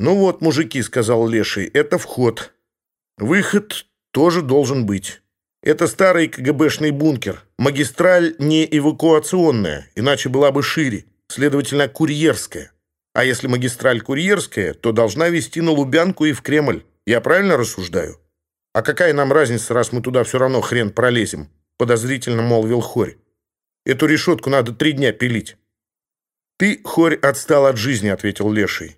Ну вот, мужики, сказал Леший, это вход. Выход тоже должен быть. Это старый КГБшный бункер. Магистраль не эвакуационная, иначе была бы шире, следовательно, курьерская. А если магистраль курьерская, то должна вести на Лубянку и в Кремль. Я правильно рассуждаю? А какая нам разница, раз мы туда все равно хрен пролезем? Подозрительно молвил Хорь. Эту решетку надо три дня пилить. Ты, Хорь, отстал от жизни, ответил Леший.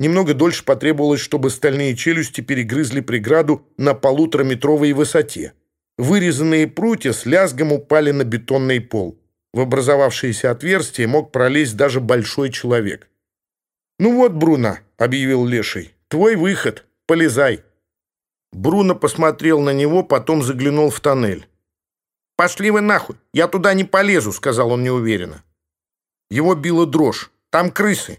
немного дольше потребовалось, чтобы стальные челюсти перегрызли преграду на полутораметровой высоте. Вырезанные прутья с лязгом упали на бетонный пол. В образовавшееся отверстие мог пролезть даже большой человек. «Ну вот, Бруно», — объявил Леший, — «твой выход, полезай». Бруно посмотрел на него, потом заглянул в тоннель. «Пошли вы нахуй! Я туда не полезу!» — сказал он неуверенно. Его била дрожь. «Там крысы!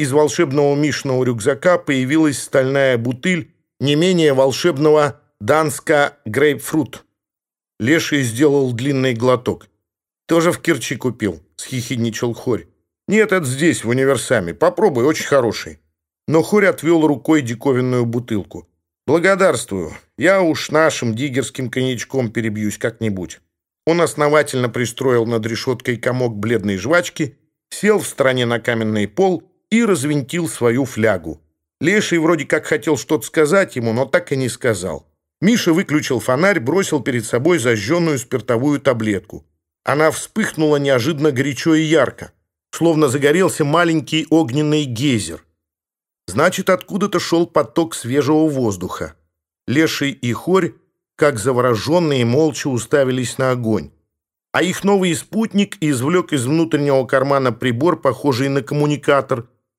из волшебного Мишного рюкзака появилась стальная бутыль не менее волшебного Данска грейпфрут. Леший сделал длинный глоток. «Тоже в Керчи купил», — схихидничал Хорь. «Нет, это здесь, в универсаме. Попробуй, очень хороший». Но Хорь отвел рукой диковинную бутылку. «Благодарствую. Я уж нашим диггерским коньячком перебьюсь как-нибудь». Он основательно пристроил над решеткой комок бледной жвачки, сел в стороне на каменный пол и развинтил свою флягу. Леший вроде как хотел что-то сказать ему, но так и не сказал. Миша выключил фонарь, бросил перед собой зажженную спиртовую таблетку. Она вспыхнула неожиданно горячо и ярко, словно загорелся маленький огненный гейзер. Значит, откуда-то шел поток свежего воздуха. Леший и Хорь, как завороженные, молча уставились на огонь. А их новый спутник извлек из внутреннего кармана прибор, похожий на коммуникатор –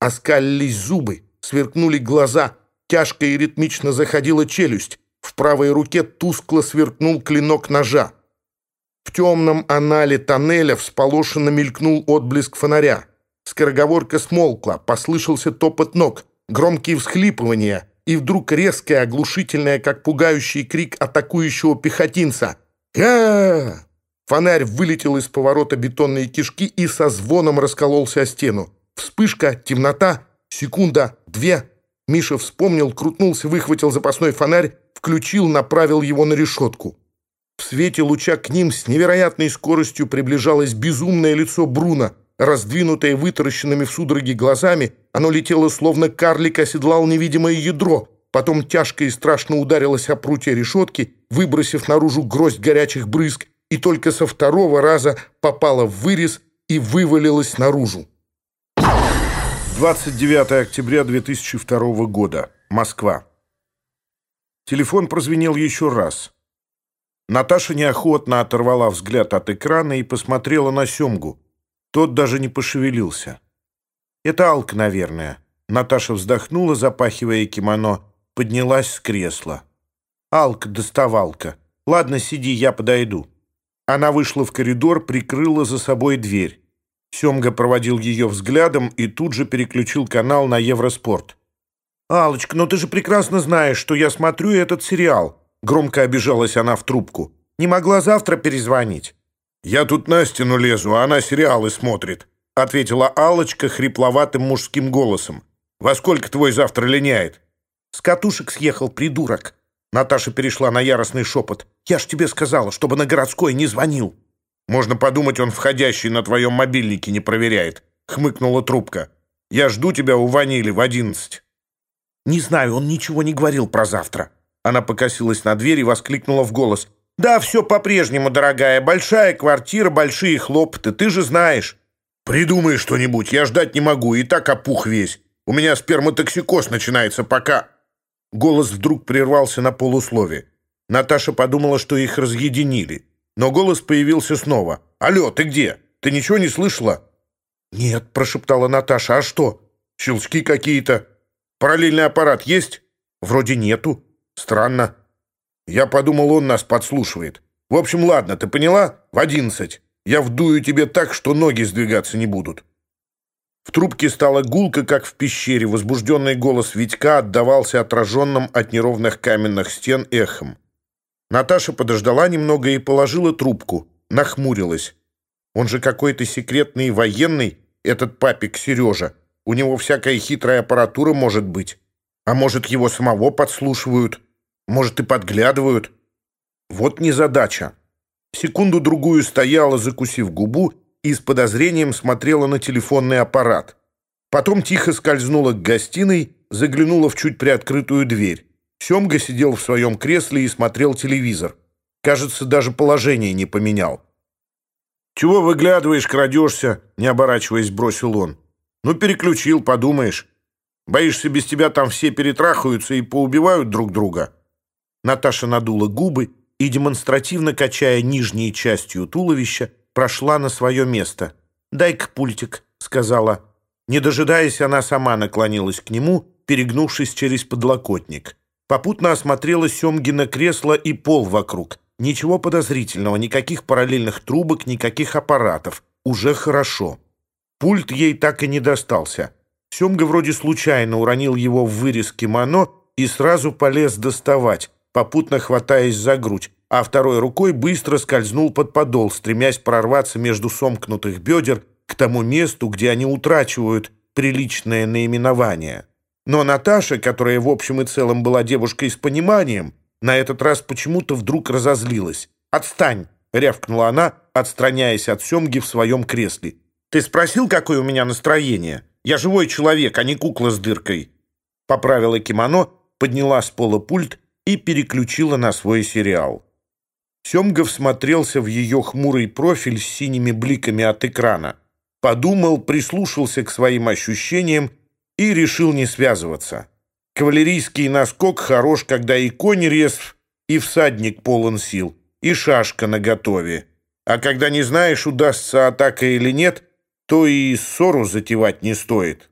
оскалились зубы, сверкнули глаза. Тяжко и ритмично заходила челюсть. В правой руке тускло сверкнул клинок ножа. В темном анале тоннеля всполошенно мелькнул отблеск фонаря. Скороговорка смолкла, послышался топот ног, громкие всхлипывания и вдруг резкое, оглушительное, как пугающий крик атакующего пехотинца. «Га!» Фонарь вылетел из поворота бетонной кишки и со звоном раскололся о стену вспышка, темнота, секунда, две. Миша вспомнил, крутнулся, выхватил запасной фонарь, включил, направил его на решетку. В свете луча к ним с невероятной скоростью приближалось безумное лицо Бруно, раздвинутое вытаращенными в судороге глазами, оно летело, словно карлик оседлал невидимое ядро, потом тяжко и страшно ударилось о прутья решетки, выбросив наружу гроздь горячих брызг, и только со второго раза попало в вырез и вывалилось наружу. 29 октября 2002 года. Москва. Телефон прозвенел еще раз. Наташа неохотно оторвала взгляд от экрана и посмотрела на Семгу. Тот даже не пошевелился. «Это Алка, наверное». Наташа вздохнула, запахивая кимоно, поднялась с кресла. «Алка, доставалка. Ладно, сиди, я подойду». Она вышла в коридор, прикрыла за собой дверь. Семга проводил ее взглядом и тут же переключил канал на Евроспорт. «Алочка, ну ты же прекрасно знаешь, что я смотрю этот сериал», Громко обижалась она в трубку. «Не могла завтра перезвонить?» «Я тут на стену лезу, а она сериалы смотрит», ответила алочка хрипловатым мужским голосом. «Во сколько твой завтра линяет?» «С катушек съехал, придурок!» Наташа перешла на яростный шепот. «Я ж тебе сказала, чтобы на городской не звонил!» «Можно подумать, он входящий на твоем мобильнике не проверяет», хмыкнула трубка. «Я жду тебя у ванили в одиннадцать». «Не знаю, он ничего не говорил про завтра», она покосилась на дверь и воскликнула в голос. «Да, все по-прежнему, дорогая. Большая квартира, большие хлопоты, ты же знаешь». «Придумай что-нибудь, я ждать не могу, и так опух весь. У меня сперматоксикоз начинается, пока...» Голос вдруг прервался на Но голос появился снова. «Алло, ты где? Ты ничего не слышала?» «Нет», — прошептала Наташа. «А что?» «Щелчки какие-то. Параллельный аппарат есть?» «Вроде нету. Странно». «Я подумал, он нас подслушивает. В общем, ладно, ты поняла? В одиннадцать. Я вдую тебе так, что ноги сдвигаться не будут». В трубке стала гулка, как в пещере. Возбужденный голос Витька отдавался отраженным от неровных каменных стен эхом. Наташа подождала немного и положила трубку. Нахмурилась. Он же какой-то секретный военный, этот папик Сережа. У него всякая хитрая аппаратура может быть. А может, его самого подслушивают? Может, и подглядывают? Вот незадача. Секунду-другую стояла, закусив губу, и с подозрением смотрела на телефонный аппарат. Потом тихо скользнула к гостиной, заглянула в чуть приоткрытую дверь. Семга сидел в своем кресле и смотрел телевизор. Кажется, даже положение не поменял. «Чего выглядываешь, крадешься?» — не оборачиваясь, бросил он. «Ну, переключил, подумаешь. Боишься, без тебя там все перетрахаются и поубивают друг друга?» Наташа надула губы и, демонстративно качая нижней частью туловища, прошла на свое место. «Дай-ка пультик», — сказала. Не дожидаясь, она сама наклонилась к нему, перегнувшись через подлокотник попутно осмотрела Семгина кресло и пол вокруг. Ничего подозрительного, никаких параллельных трубок, никаких аппаратов. Уже хорошо. Пульт ей так и не достался. Семга вроде случайно уронил его в вырез кимоно и сразу полез доставать, попутно хватаясь за грудь, а второй рукой быстро скользнул под подол, стремясь прорваться между сомкнутых бедер к тому месту, где они утрачивают приличное наименование. Но Наташа, которая, в общем и целом, была девушкой с пониманием, на этот раз почему-то вдруг разозлилась. «Отстань!» — рявкнула она, отстраняясь от Семги в своем кресле. «Ты спросил, какое у меня настроение? Я живой человек, а не кукла с дыркой!» Поправила кимоно, подняла с пола пульт и переключила на свой сериал. Семга всмотрелся в ее хмурый профиль с синими бликами от экрана. Подумал, прислушался к своим ощущениям и решил не связываться. Кавалерийский наскок хорош, когда и конь резв, и всадник полон сил, и шашка наготове. А когда не знаешь, удастся атака или нет, то и ссору затевать не стоит.